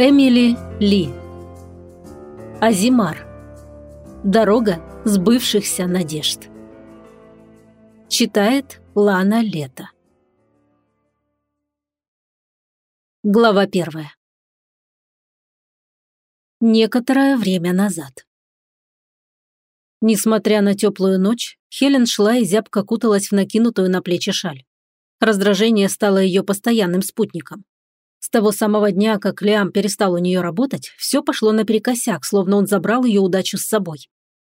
Эмили Ли. Азимар. Дорога сбывшихся надежд. Читает Лана Лето. Глава первая. Некоторое время назад. Несмотря на теплую ночь, Хелен шла и зябко куталась в накинутую на плечи шаль. Раздражение стало ее постоянным спутником. С того самого дня, как Лиам перестал у нее работать, все пошло наперекосяк, словно он забрал ее удачу с собой.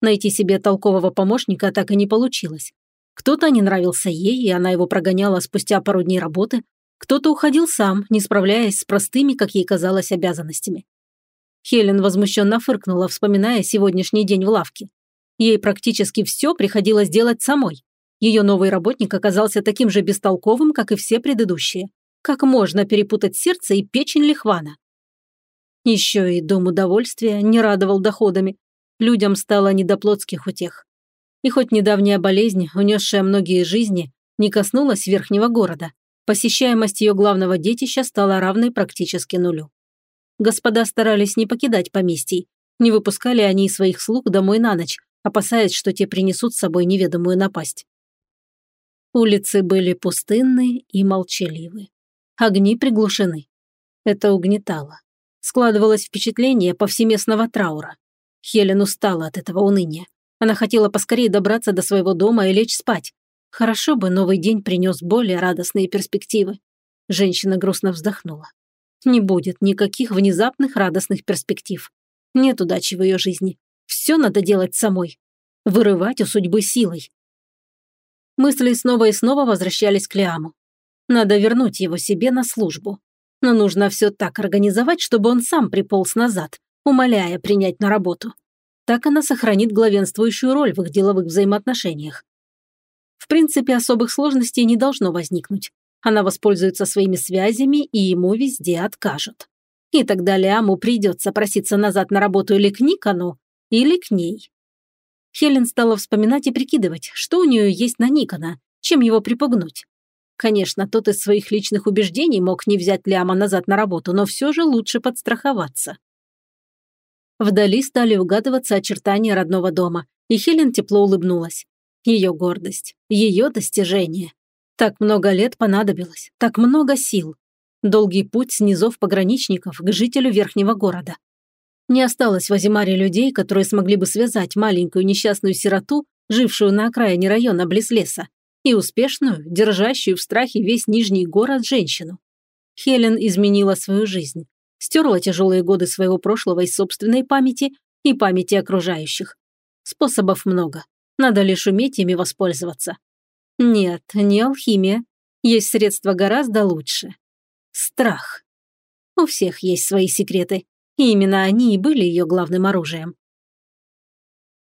Найти себе толкового помощника так и не получилось. Кто-то не нравился ей, и она его прогоняла спустя пару дней работы, кто-то уходил сам, не справляясь с простыми, как ей казалось, обязанностями. Хелен возмущенно фыркнула, вспоминая сегодняшний день в лавке. Ей практически все приходилось делать самой. Ее новый работник оказался таким же бестолковым, как и все предыдущие. Как можно перепутать сердце и печень лихвана? Еще и дом удовольствия не радовал доходами. Людям стало не до плотских утех. И хоть недавняя болезнь, унесшая многие жизни, не коснулась верхнего города, посещаемость ее главного детища стала равной практически нулю. Господа старались не покидать поместий, не выпускали они своих слуг домой на ночь, опасаясь, что те принесут с собой неведомую напасть. Улицы были пустынны и молчаливы. Огни приглушены. Это угнетало. Складывалось впечатление повсеместного траура. Хелен устала от этого уныния. Она хотела поскорее добраться до своего дома и лечь спать. Хорошо бы новый день принес более радостные перспективы. Женщина грустно вздохнула. Не будет никаких внезапных радостных перспектив. Нет удачи в ее жизни. Все надо делать самой. Вырывать у судьбы силой. Мысли снова и снова возвращались к Лиаму. Надо вернуть его себе на службу. Но нужно все так организовать, чтобы он сам приполз назад, умоляя принять на работу. Так она сохранит главенствующую роль в их деловых взаимоотношениях. В принципе, особых сложностей не должно возникнуть. Она воспользуется своими связями и ему везде откажут. И тогда Лиаму придется проситься назад на работу или к Никону, или к ней. Хелен стала вспоминать и прикидывать, что у нее есть на Никона, чем его припугнуть. Конечно, тот из своих личных убеждений мог не взять Ляма назад на работу, но все же лучше подстраховаться. Вдали стали угадываться очертания родного дома, и Хелен тепло улыбнулась. Ее гордость, ее достижение. Так много лет понадобилось, так много сил. Долгий путь с низов пограничников к жителю верхнего города. Не осталось в Азимаре людей, которые смогли бы связать маленькую несчастную сироту, жившую на окраине района близ леса, и успешную, держащую в страхе весь Нижний город женщину. Хелен изменила свою жизнь, стерла тяжелые годы своего прошлого из собственной памяти и памяти окружающих. Способов много, надо лишь уметь ими воспользоваться. Нет, не алхимия, есть средства гораздо лучше. Страх. У всех есть свои секреты, и именно они и были ее главным оружием.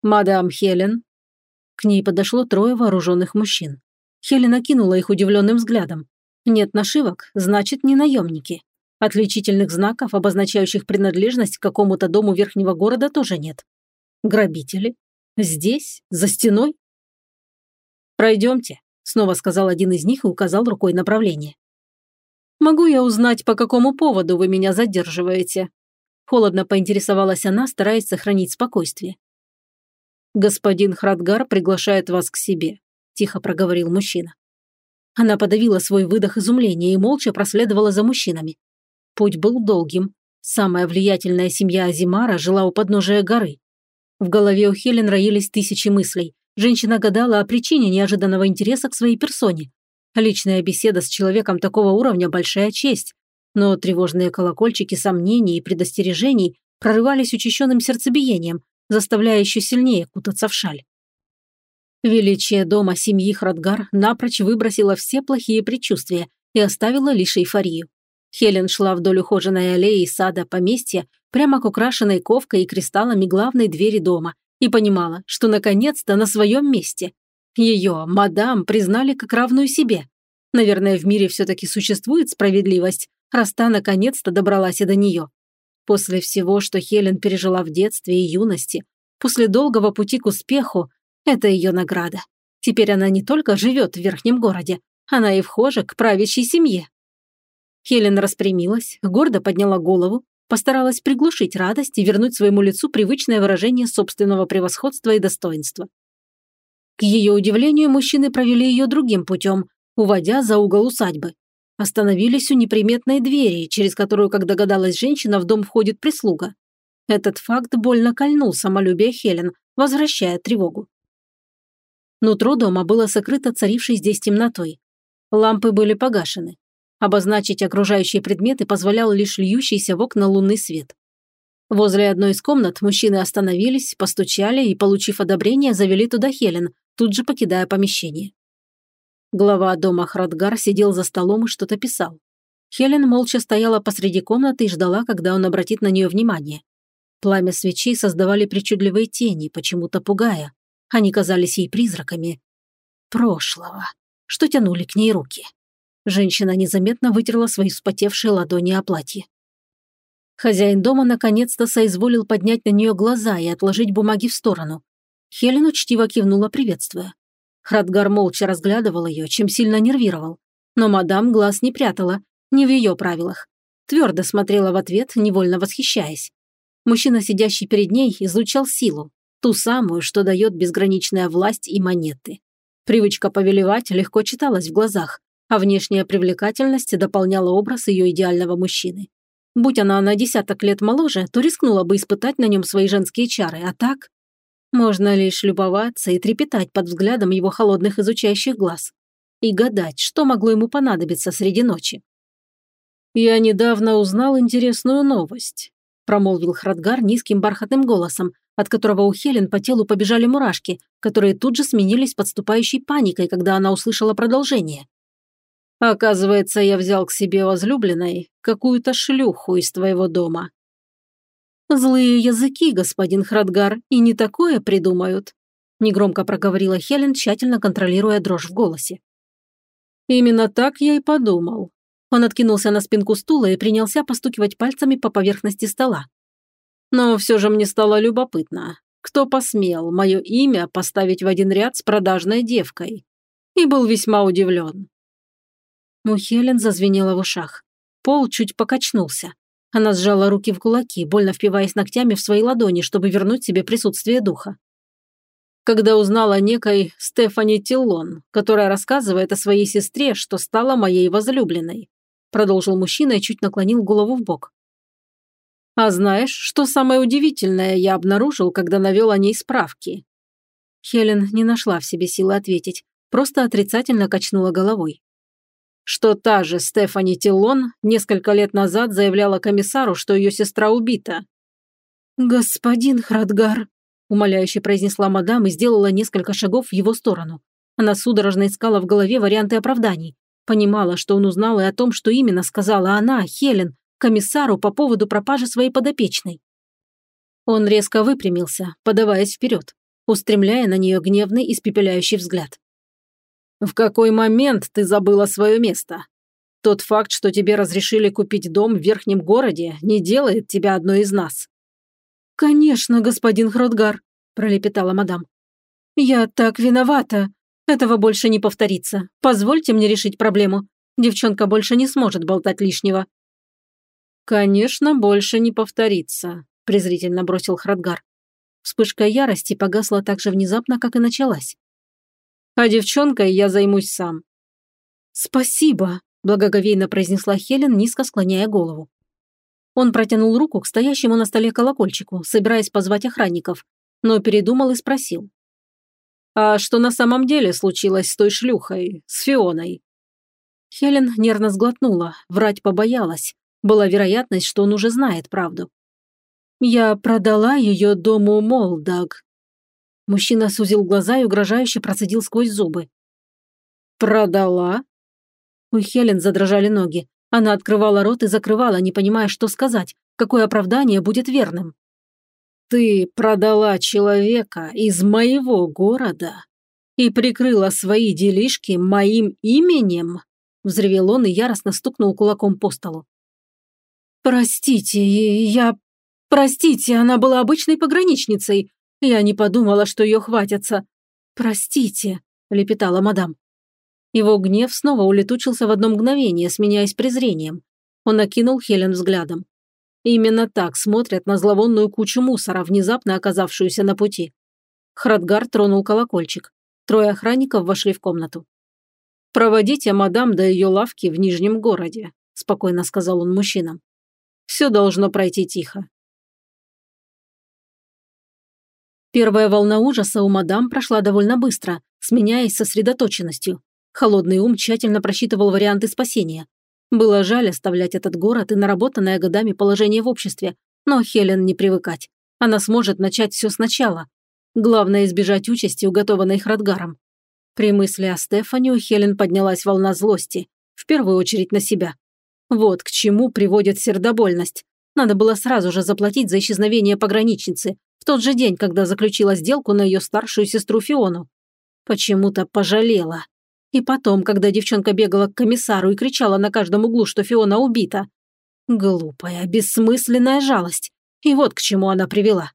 «Мадам Хелен», к ней подошло трое вооруженных мужчин. Хелена кинула их удивленным взглядом. Нет нашивок, значит, не наемники. Отличительных знаков, обозначающих принадлежность к какому-то дому верхнего города, тоже нет. Грабители? Здесь? За стеной? «Пройдемте», — снова сказал один из них и указал рукой направление. «Могу я узнать, по какому поводу вы меня задерживаете?» Холодно поинтересовалась она, стараясь сохранить спокойствие. «Господин Храдгар приглашает вас к себе», – тихо проговорил мужчина. Она подавила свой выдох изумления и молча проследовала за мужчинами. Путь был долгим. Самая влиятельная семья Азимара жила у подножия горы. В голове у Хелен роились тысячи мыслей. Женщина гадала о причине неожиданного интереса к своей персоне. Личная беседа с человеком такого уровня – большая честь. Но тревожные колокольчики сомнений и предостережений прорывались учащенным сердцебиением, заставляя еще сильнее кутаться в шаль. Величие дома семьи Храдгар напрочь выбросило все плохие предчувствия и оставило лишь эйфорию. Хелен шла вдоль ухоженной аллеи сада поместья прямо к украшенной ковкой и кристаллами главной двери дома и понимала, что наконец-то на своем месте. Ее, мадам, признали как равную себе. Наверное, в мире все-таки существует справедливость, раз та наконец-то добралась и до нее. После всего, что Хелен пережила в детстве и юности, после долгого пути к успеху, это ее награда. Теперь она не только живет в верхнем городе, она и вхожа к правящей семье. Хелен распрямилась, гордо подняла голову, постаралась приглушить радость и вернуть своему лицу привычное выражение собственного превосходства и достоинства. К ее удивлению, мужчины провели ее другим путем, уводя за угол усадьбы. Остановились у неприметной двери, через которую, как догадалась женщина, в дом входит прислуга. Этот факт больно кольнул самолюбие Хелен, возвращая тревогу. Нутро дома было сокрыто царившей здесь темнотой. Лампы были погашены. Обозначить окружающие предметы позволял лишь льющийся в окна лунный свет. Возле одной из комнат мужчины остановились, постучали и, получив одобрение, завели туда Хелен, тут же покидая помещение. Глава дома Храдгар сидел за столом и что-то писал. Хелен молча стояла посреди комнаты и ждала, когда он обратит на нее внимание. Пламя свечей создавали причудливые тени, почему-то пугая. Они казались ей призраками. Прошлого, что тянули к ней руки. Женщина незаметно вытерла свои вспотевшие ладони о платье. Хозяин дома наконец-то соизволил поднять на нее глаза и отложить бумаги в сторону. Хелен учтиво кивнула, приветствуя. Храдгар молча разглядывал ее, чем сильно нервировал. Но мадам глаз не прятала, не в ее правилах. Твердо смотрела в ответ, невольно восхищаясь. Мужчина, сидящий перед ней, излучал силу, ту самую, что дает безграничная власть и монеты. Привычка повелевать легко читалась в глазах, а внешняя привлекательность дополняла образ ее идеального мужчины. Будь она на десяток лет моложе, то рискнула бы испытать на нем свои женские чары, а так... Можно лишь любоваться и трепетать под взглядом его холодных изучающих глаз. И гадать, что могло ему понадобиться среди ночи. «Я недавно узнал интересную новость», промолвил Храдгар низким бархатным голосом, от которого у Хелен по телу побежали мурашки, которые тут же сменились подступающей паникой, когда она услышала продолжение. Оказывается, я взял к себе возлюбленной какую-то шлюху из твоего дома. Злые языки, господин Храдгар, и не такое придумают. Негромко проговорила Хелен, тщательно контролируя дрожь в голосе. Именно так я и подумал. Он откинулся на спинку стула и принялся постукивать пальцами по поверхности стола. Но все же мне стало любопытно, кто посмел мое имя поставить в один ряд с продажной девкой. И был весьма удивлен. У Хелен зазвенело в ушах. Пол чуть покачнулся. Она сжала руки в кулаки, больно впиваясь ногтями в свои ладони, чтобы вернуть себе присутствие духа. Когда узнала некой Стефани Тиллон, которая рассказывает о своей сестре, что стала моей возлюбленной. Продолжил мужчина и чуть наклонил голову в бок. А знаешь, что самое удивительное я обнаружил, когда навел о ней справки? Хелен не нашла в себе силы ответить, просто отрицательно качнула головой что та же Стефани Тиллон несколько лет назад заявляла комиссару, что ее сестра убита. «Господин Храдгар», – умоляюще произнесла мадам и сделала несколько шагов в его сторону. Она судорожно искала в голове варианты оправданий. Понимала, что он узнал и о том, что именно сказала она, Хелен, комиссару по поводу пропажи своей подопечной. Он резко выпрямился, подаваясь вперед, устремляя на нее гневный, испепеляющий взгляд. В какой момент ты забыла свое место? Тот факт, что тебе разрешили купить дом в верхнем городе, не делает тебя одной из нас». «Конечно, господин Хродгар», – пролепетала мадам. «Я так виновата. Этого больше не повторится. Позвольте мне решить проблему. Девчонка больше не сможет болтать лишнего». «Конечно, больше не повторится», – презрительно бросил Храдгар. Вспышка ярости погасла так же внезапно, как и началась а девчонкой я займусь сам». «Спасибо», – благоговейно произнесла Хелен, низко склоняя голову. Он протянул руку к стоящему на столе колокольчику, собираясь позвать охранников, но передумал и спросил. «А что на самом деле случилось с той шлюхой, с Фионой?» Хелен нервно сглотнула, врать побоялась. Была вероятность, что он уже знает правду. «Я продала ее дому Молдаг», Мужчина сузил глаза и угрожающе процедил сквозь зубы. «Продала?» У Хелен задрожали ноги. Она открывала рот и закрывала, не понимая, что сказать, какое оправдание будет верным. «Ты продала человека из моего города и прикрыла свои делишки моим именем?» Взревел он и яростно стукнул кулаком по столу. «Простите, я... Простите, она была обычной пограничницей. Я не подумала, что ее хватятся. Простите», – лепетала мадам. Его гнев снова улетучился в одно мгновение, сменяясь презрением. Он окинул Хелен взглядом. Именно так смотрят на зловонную кучу мусора, внезапно оказавшуюся на пути. Храдгар тронул колокольчик. Трое охранников вошли в комнату. «Проводите мадам до ее лавки в Нижнем городе», – спокойно сказал он мужчинам. «Все должно пройти тихо». Первая волна ужаса у мадам прошла довольно быстро, сменяясь сосредоточенностью. Холодный ум тщательно просчитывал варианты спасения. Было жаль оставлять этот город и наработанное годами положение в обществе, но Хелен не привыкать. Она сможет начать все сначала. Главное избежать участи, уготованной Храдгаром. При мысли о Стефане у Хелен поднялась волна злости, в первую очередь на себя. Вот к чему приводит сердобольность. Надо было сразу же заплатить за исчезновение пограничницы, в тот же день, когда заключила сделку на ее старшую сестру Фиону. Почему-то пожалела. И потом, когда девчонка бегала к комиссару и кричала на каждом углу, что Фиона убита. Глупая, бессмысленная жалость. И вот к чему она привела.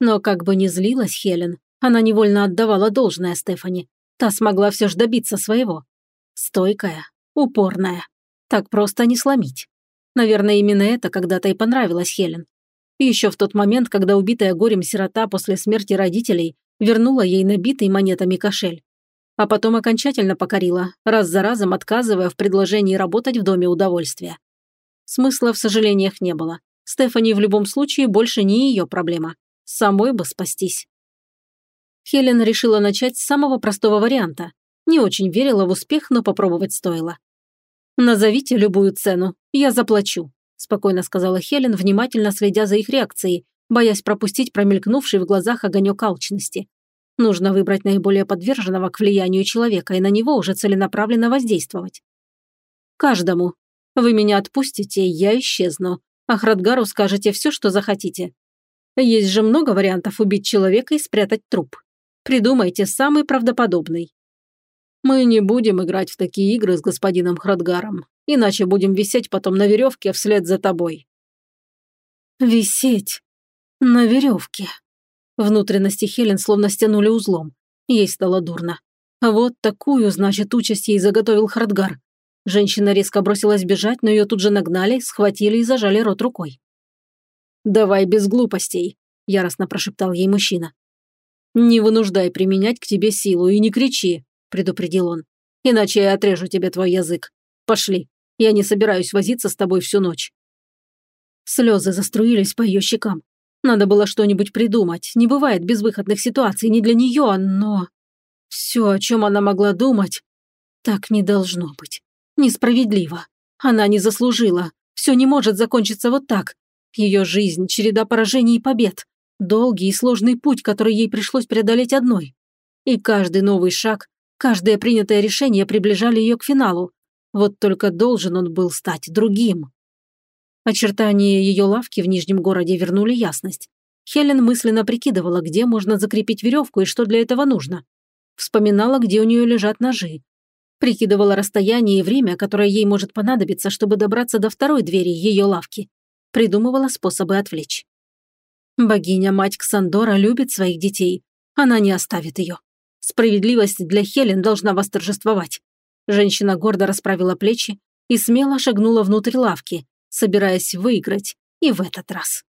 Но как бы ни злилась Хелен, она невольно отдавала должное Стефани. Та смогла все же добиться своего. Стойкая, упорная. Так просто не сломить. Наверное, именно это когда-то и понравилось Хелен. И еще в тот момент, когда убитая горем сирота после смерти родителей вернула ей набитый монетами кошель а потом окончательно покорила, раз за разом отказывая в предложении работать в доме удовольствия. Смысла в сожалениях не было. Стефани в любом случае больше не ее проблема. Самой бы спастись. Хелен решила начать с самого простого варианта. Не очень верила в успех, но попробовать стоило. «Назовите любую цену, я заплачу», – спокойно сказала Хелен, внимательно следя за их реакцией, боясь пропустить промелькнувший в глазах огонек алчности. Нужно выбрать наиболее подверженного к влиянию человека и на него уже целенаправленно воздействовать. Каждому. Вы меня отпустите, я исчезну. А Храдгару скажете все, что захотите. Есть же много вариантов убить человека и спрятать труп. Придумайте самый правдоподобный. Мы не будем играть в такие игры с господином Храдгаром, иначе будем висеть потом на веревке вслед за тобой. Висеть на веревке. Внутренности Хелен словно стянули узлом. Ей стало дурно. Вот такую, значит, участь ей заготовил Хардгар. Женщина резко бросилась бежать, но ее тут же нагнали, схватили и зажали рот рукой. «Давай без глупостей», – яростно прошептал ей мужчина. «Не вынуждай применять к тебе силу и не кричи», – предупредил он. «Иначе я отрежу тебе твой язык. Пошли. Я не собираюсь возиться с тобой всю ночь». Слезы заструились по ее щекам. Надо было что-нибудь придумать. Не бывает безвыходных ситуаций не для нее, но... Все, о чем она могла думать, так не должно быть. Несправедливо. Она не заслужила. Все не может закончиться вот так. Ее жизнь – череда поражений и побед. Долгий и сложный путь, который ей пришлось преодолеть одной. И каждый новый шаг, каждое принятое решение приближали ее к финалу. Вот только должен он был стать другим. Очертания ее лавки в Нижнем городе вернули ясность. Хелен мысленно прикидывала, где можно закрепить веревку и что для этого нужно. Вспоминала, где у нее лежат ножи. Прикидывала расстояние и время, которое ей может понадобиться, чтобы добраться до второй двери ее лавки. Придумывала способы отвлечь. Богиня-мать Ксандора любит своих детей. Она не оставит ее. Справедливость для Хелен должна восторжествовать. Женщина гордо расправила плечи и смело шагнула внутрь лавки, собираясь выиграть и в этот раз.